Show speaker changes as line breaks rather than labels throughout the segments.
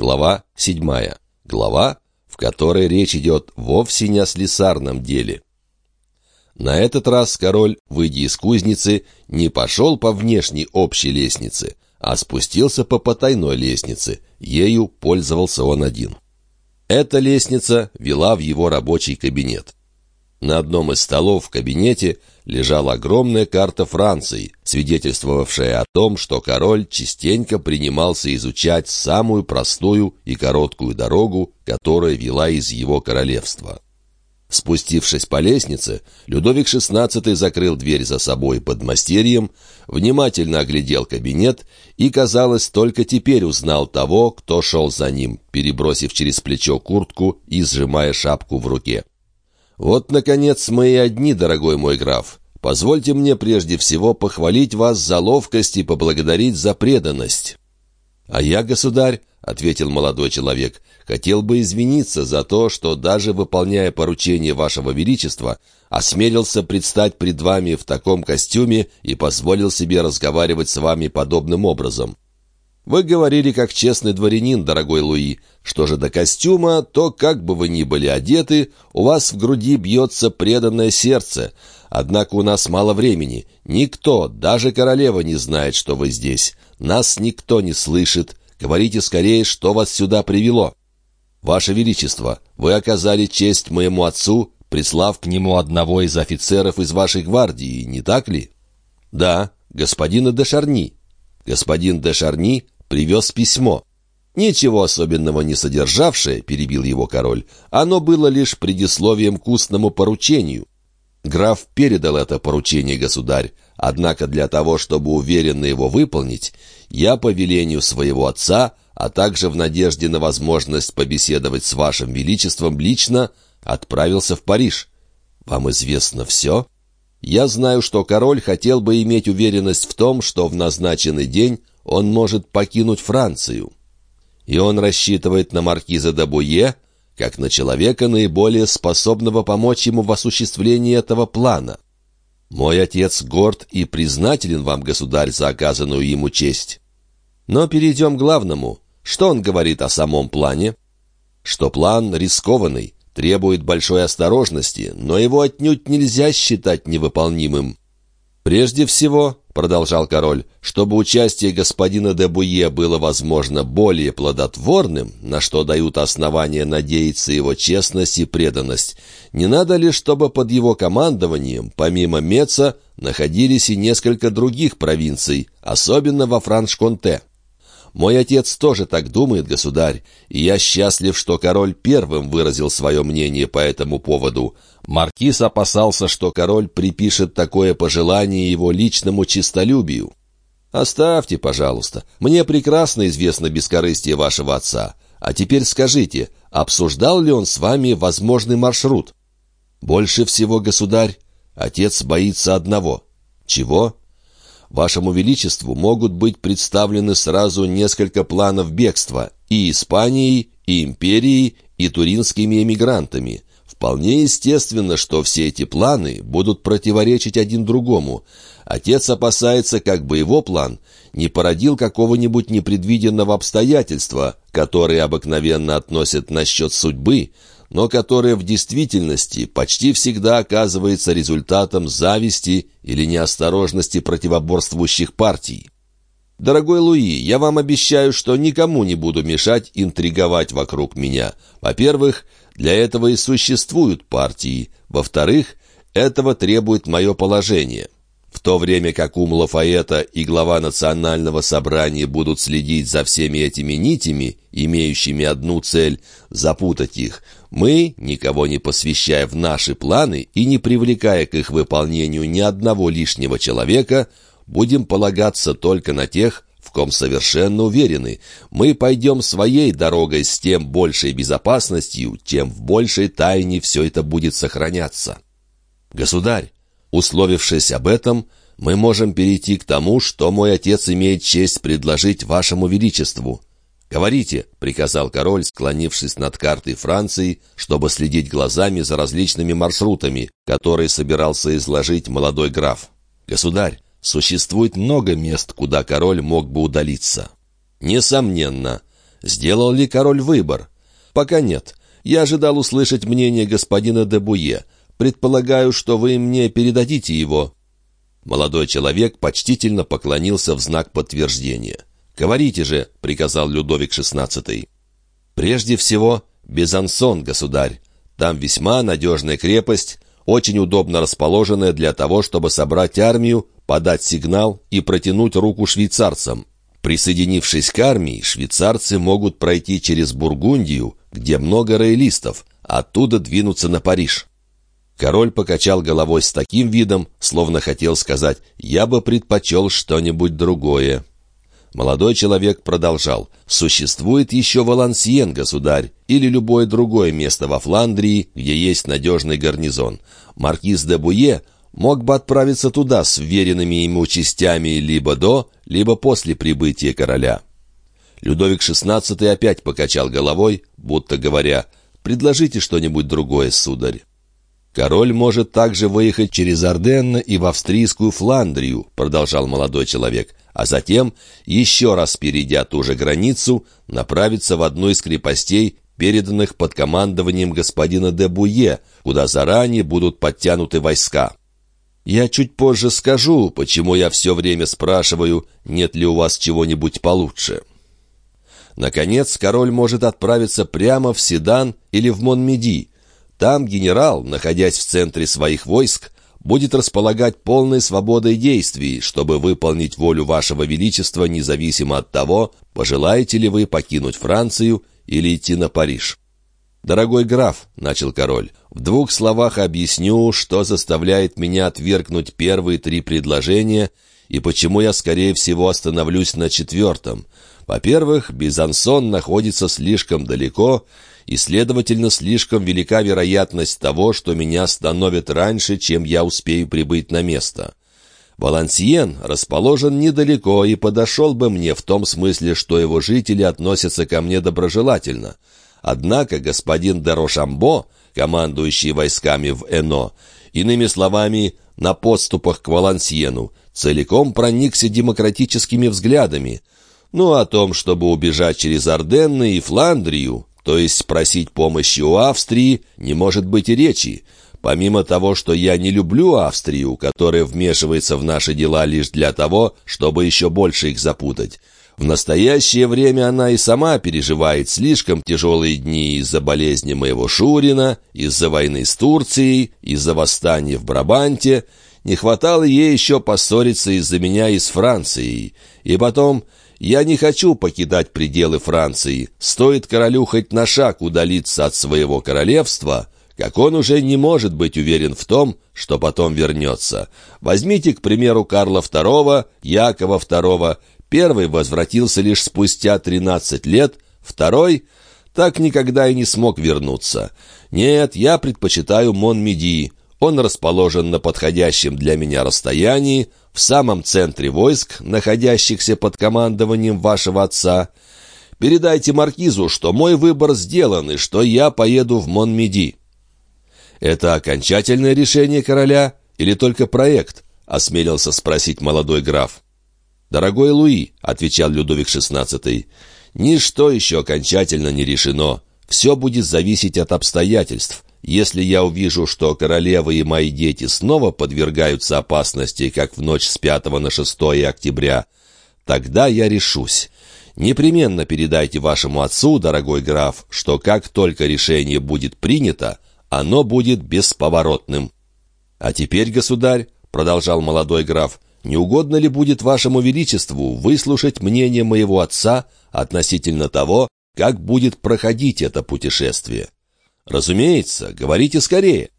Глава 7. Глава, в которой речь идет вовсе не о слесарном деле. На этот раз король, выйдя из кузницы, не пошел по внешней общей лестнице, а спустился по потайной лестнице. Ею пользовался он один. Эта лестница вела в его рабочий кабинет. На одном из столов в кабинете лежала огромная карта Франции, свидетельствовавшая о том, что король частенько принимался изучать самую простую и короткую дорогу, которая вела из его королевства. Спустившись по лестнице, Людовик XVI закрыл дверь за собой под мастерьем, внимательно оглядел кабинет и, казалось, только теперь узнал того, кто шел за ним, перебросив через плечо куртку и сжимая шапку в руке. «Вот, наконец, мы и одни, дорогой мой граф. Позвольте мне прежде всего похвалить вас за ловкость и поблагодарить за преданность». «А я, государь, — ответил молодой человек, — хотел бы извиниться за то, что даже выполняя поручение вашего величества, осмелился предстать пред вами в таком костюме и позволил себе разговаривать с вами подобным образом. Вы говорили как честный дворянин, дорогой Луи. Что же до костюма, то, как бы вы ни были одеты, у вас в груди бьется преданное сердце. Однако у нас мало времени. Никто, даже королева не знает, что вы здесь. Нас никто не слышит. Говорите скорее, что вас сюда привело. Ваше Величество, вы оказали честь моему отцу, прислав к нему одного из офицеров из вашей гвардии, не так ли? Да, господина де Шарни. Господин де Шарни привез письмо. «Ничего особенного не содержавшее», — перебил его король, — «оно было лишь предисловием к устному поручению». Граф передал это поручение, государь, однако для того, чтобы уверенно его выполнить, я по велению своего отца, а также в надежде на возможность побеседовать с вашим величеством лично, отправился в Париж. Вам известно все? Я знаю, что король хотел бы иметь уверенность в том, что в назначенный день он может покинуть Францию. И он рассчитывает на маркиза де Буе, как на человека, наиболее способного помочь ему в осуществлении этого плана. Мой отец горд и признателен вам, государь, за оказанную ему честь. Но перейдем к главному. Что он говорит о самом плане? Что план рискованный, требует большой осторожности, но его отнюдь нельзя считать невыполнимым. Прежде всего, — продолжал король, — чтобы участие господина де Буе было, возможно, более плодотворным, на что дают основания надеяться его честность и преданность, не надо ли, чтобы под его командованием, помимо Меца, находились и несколько других провинций, особенно во Франш-Конте? Мой отец тоже так думает, государь, и я счастлив, что король первым выразил свое мнение по этому поводу. Маркиз опасался, что король припишет такое пожелание его личному честолюбию. «Оставьте, пожалуйста. Мне прекрасно известно бескорыстие вашего отца. А теперь скажите, обсуждал ли он с вами возможный маршрут?» «Больше всего, государь, отец боится одного». «Чего?» Вашему Величеству могут быть представлены сразу несколько планов бегства и Испанией, и Империей, и туринскими эмигрантами. Вполне естественно, что все эти планы будут противоречить один другому. Отец опасается, как бы его план не породил какого-нибудь непредвиденного обстоятельства, которые обыкновенно относят насчет судьбы, но которое в действительности почти всегда оказывается результатом зависти или неосторожности противоборствующих партий. Дорогой Луи, я вам обещаю, что никому не буду мешать интриговать вокруг меня. Во-первых, для этого и существуют партии. Во-вторых, этого требует мое положение. В то время как ум Лафаэта и глава национального собрания будут следить за всеми этими нитями, имеющими одну цель — запутать их, мы, никого не посвящая в наши планы и не привлекая к их выполнению ни одного лишнего человека, будем полагаться только на тех, в ком совершенно уверены. Мы пойдем своей дорогой с тем большей безопасностью, тем в большей тайне все это будет сохраняться. Государь, Условившись об этом, мы можем перейти к тому, что мой отец имеет честь предложить вашему величеству». «Говорите», — приказал король, склонившись над картой Франции, чтобы следить глазами за различными маршрутами, которые собирался изложить молодой граф. «Государь, существует много мест, куда король мог бы удалиться». «Несомненно. Сделал ли король выбор? Пока нет. Я ожидал услышать мнение господина де Буе. Предполагаю, что вы мне передадите его». Молодой человек почтительно поклонился в знак подтверждения. «Говорите же», — приказал Людовик XVI. «Прежде всего, Безансон, государь. Там весьма надежная крепость, очень удобно расположенная для того, чтобы собрать армию, подать сигнал и протянуть руку швейцарцам. Присоединившись к армии, швейцарцы могут пройти через Бургундию, где много роялистов, оттуда двинуться на Париж. Король покачал головой с таким видом, словно хотел сказать «я бы предпочел что-нибудь другое». Молодой человек продолжал. «Существует еще Валансиен, государь, или любое другое место во Фландрии, где есть надежный гарнизон. Маркиз де Буе мог бы отправиться туда с веренными ему частями либо до, либо после прибытия короля». Людовик XVI опять покачал головой, будто говоря «предложите что-нибудь другое, сударь». «Король может также выехать через Орденны и в австрийскую Фландрию», продолжал молодой человек, а затем, еще раз перейдя ту же границу, направиться в одну из крепостей, переданных под командованием господина де Буе, куда заранее будут подтянуты войска. Я чуть позже скажу, почему я все время спрашиваю, нет ли у вас чего-нибудь получше. Наконец, король может отправиться прямо в Седан или в Монмеди, там генерал, находясь в центре своих войск, будет располагать полной свободой действий, чтобы выполнить волю вашего величества независимо от того, пожелаете ли вы покинуть Францию или идти на Париж. «Дорогой граф», — начал король, — «в двух словах объясню, что заставляет меня отвергнуть первые три предложения и почему я, скорее всего, остановлюсь на четвертом. Во-первых, Бизансон находится слишком далеко, и, следовательно, слишком велика вероятность того, что меня остановят раньше, чем я успею прибыть на место. Валансиен расположен недалеко и подошел бы мне в том смысле, что его жители относятся ко мне доброжелательно. Однако господин Дерошамбо, командующий войсками в Эно, иными словами, на подступах к Валансиену, целиком проникся демократическими взглядами. Ну, о том, чтобы убежать через Орденны и Фландрию, то есть просить помощи у Австрии не может быть и речи. Помимо того, что я не люблю Австрию, которая вмешивается в наши дела лишь для того, чтобы еще больше их запутать. В настоящее время она и сама переживает слишком тяжелые дни из-за болезни моего Шурина, из-за войны с Турцией, из-за восстания в Брабанте. Не хватало ей еще поссориться из-за меня и с Францией. И потом я не хочу покидать пределы Франции. Стоит королю хоть на шаг удалиться от своего королевства, как он уже не может быть уверен в том, что потом вернется. Возьмите, к примеру, Карла II, Якова II. Первый возвратился лишь спустя 13 лет, второй так никогда и не смог вернуться. Нет, я предпочитаю Монмеди. Он расположен на подходящем для меня расстоянии, в самом центре войск, находящихся под командованием вашего отца. Передайте маркизу, что мой выбор сделан и что я поеду в Монмеди». «Это окончательное решение короля или только проект?» — осмелился спросить молодой граф. «Дорогой Луи», — отвечал Людовик XVI, — «ничто еще окончательно не решено. Все будет зависеть от обстоятельств. Если я увижу, что королева и мои дети снова подвергаются опасности, как в ночь с 5 на 6 октября, тогда я решусь. Непременно передайте вашему отцу, дорогой граф, что как только решение будет принято, оно будет бесповоротным. А теперь, государь, — продолжал молодой граф, — не угодно ли будет вашему величеству выслушать мнение моего отца относительно того, как будет проходить это путешествие? «Разумеется, говорите скорее».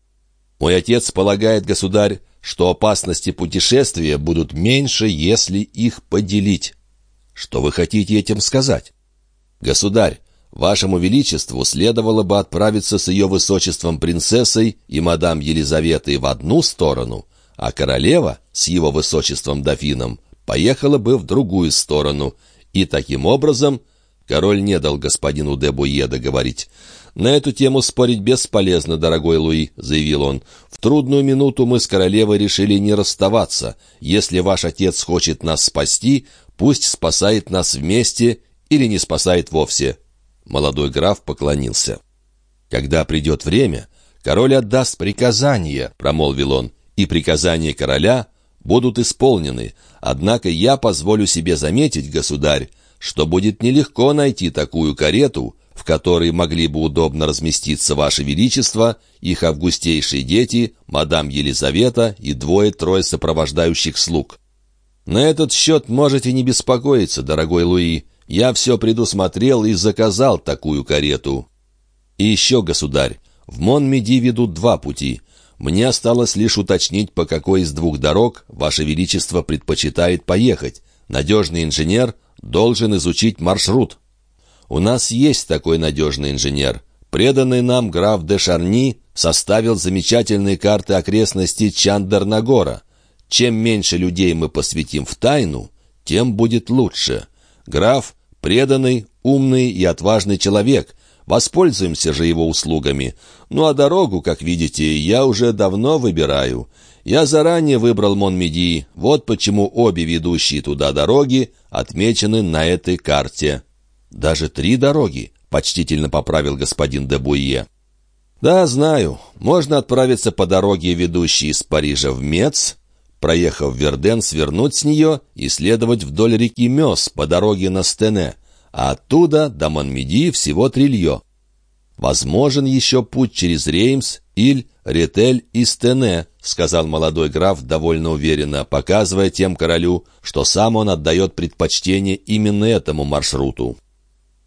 «Мой отец полагает, государь, что опасности путешествия будут меньше, если их поделить». «Что вы хотите этим сказать?» «Государь, вашему величеству следовало бы отправиться с ее высочеством принцессой и мадам Елизаветой в одну сторону, а королева с его высочеством дофином поехала бы в другую сторону, и таким образом король не дал господину де Буе договорить. «На эту тему спорить бесполезно, дорогой Луи», — заявил он. «В трудную минуту мы с королевой решили не расставаться. Если ваш отец хочет нас спасти, пусть спасает нас вместе или не спасает вовсе». Молодой граф поклонился. «Когда придет время, король отдаст приказания», — промолвил он, «и приказания короля будут исполнены. Однако я позволю себе заметить, государь, что будет нелегко найти такую карету, в которой могли бы удобно разместиться Ваше Величество, их августейшие дети, мадам Елизавета и двое-трое сопровождающих слуг. На этот счет можете не беспокоиться, дорогой Луи. Я все предусмотрел и заказал такую карету. И еще, государь, в Монмеди ведут два пути. Мне осталось лишь уточнить, по какой из двух дорог Ваше Величество предпочитает поехать. Надежный инженер должен изучить маршрут. У нас есть такой надежный инженер. Преданный нам граф де Шарни составил замечательные карты окрестностей Чандернагора. Чем меньше людей мы посвятим в тайну, тем будет лучше. Граф — преданный, умный и отважный человек. Воспользуемся же его услугами. Ну а дорогу, как видите, я уже давно выбираю. Я заранее выбрал Монмеди, вот почему обе ведущие туда дороги отмечены на этой карте». «Даже три дороги», — почтительно поправил господин де Буе. «Да, знаю. Можно отправиться по дороге, ведущей из Парижа в Мец, проехав Верден, свернуть с нее и следовать вдоль реки Мес по дороге на Стене, а оттуда до Монмеди всего трилье. Возможен еще путь через Реймс, Иль, Ретель и Стене», — сказал молодой граф довольно уверенно, показывая тем королю, что сам он отдает предпочтение именно этому маршруту.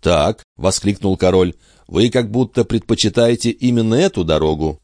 «Так», — воскликнул король, — «вы как будто предпочитаете именно эту дорогу».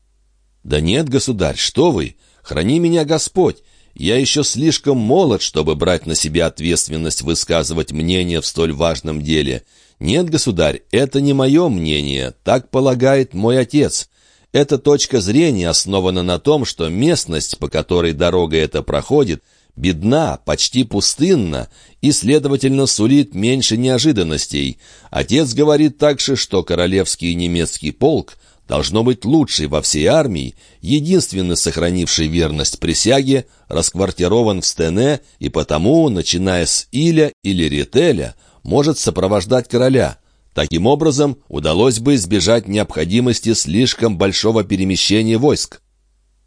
«Да нет, государь, что вы! Храни меня Господь! Я еще слишком молод, чтобы брать на себя ответственность высказывать мнение в столь важном деле. Нет, государь, это не мое мнение, так полагает мой отец. Эта точка зрения основана на том, что местность, по которой дорога эта проходит, бедна, почти пустынна и, следовательно, сулит меньше неожиданностей. Отец говорит также, что королевский немецкий полк должно быть лучший во всей армии, единственно сохранивший верность присяге, расквартирован в Стене и потому, начиная с Иля или Ретеля, может сопровождать короля. Таким образом, удалось бы избежать необходимости слишком большого перемещения войск.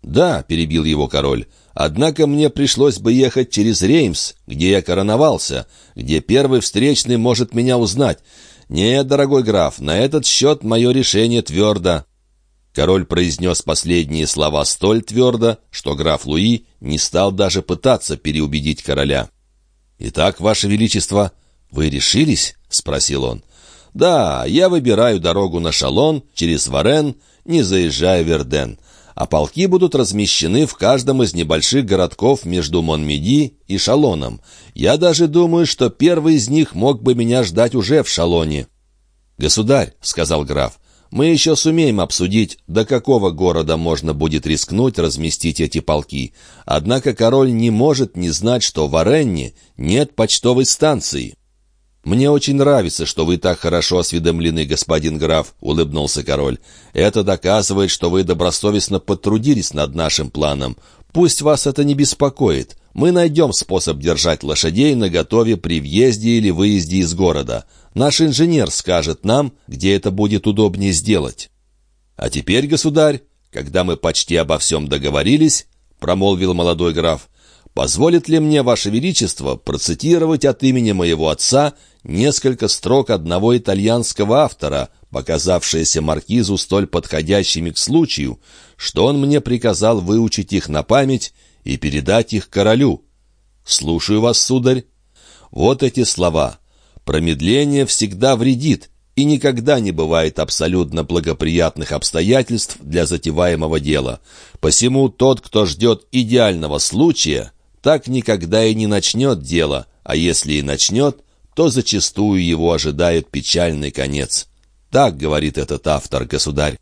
«Да», — перебил его король, — Однако мне пришлось бы ехать через Реймс, где я короновался, где первый встречный может меня узнать. Нет, дорогой граф, на этот счет мое решение твердо». Король произнес последние слова столь твердо, что граф Луи не стал даже пытаться переубедить короля. «Итак, ваше величество, вы решились?» — спросил он. «Да, я выбираю дорогу на Шалон через Варен, не заезжая в Верден а полки будут размещены в каждом из небольших городков между Монмеди и Шалоном. Я даже думаю, что первый из них мог бы меня ждать уже в Шалоне». «Государь», — сказал граф, — «мы еще сумеем обсудить, до какого города можно будет рискнуть разместить эти полки. Однако король не может не знать, что в Оренне нет почтовой станции». «Мне очень нравится, что вы так хорошо осведомлены, господин граф», — улыбнулся король. «Это доказывает, что вы добросовестно потрудились над нашим планом. Пусть вас это не беспокоит. Мы найдем способ держать лошадей наготове при въезде или выезде из города. Наш инженер скажет нам, где это будет удобнее сделать». «А теперь, государь, когда мы почти обо всем договорились», — промолвил молодой граф, «позволит ли мне, Ваше Величество, процитировать от имени моего отца несколько строк одного итальянского автора, показавшиеся маркизу столь подходящими к случаю, что он мне приказал выучить их на память и передать их королю. «Слушаю вас, сударь». Вот эти слова. «Промедление всегда вредит, и никогда не бывает абсолютно благоприятных обстоятельств для затеваемого дела. Посему тот, кто ждет идеального случая, так никогда и не начнет дело, а если и начнет, то зачастую его ожидает печальный конец. Так говорит этот автор, государь.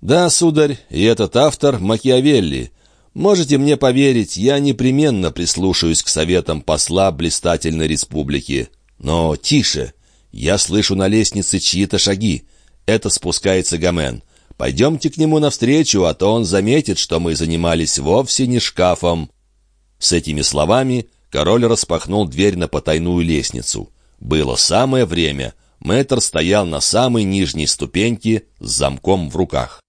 Да, сударь, и этот автор Макиавелли. Можете мне поверить, я непременно прислушаюсь к советам посла блистательной республики. Но тише, я слышу на лестнице чьи-то шаги. Это спускается Гомен. Пойдемте к нему навстречу, а то он заметит, что мы занимались вовсе не шкафом». С этими словами король распахнул дверь на потайную лестницу. Было самое время. Мэтр стоял на самой нижней ступеньке с замком в руках.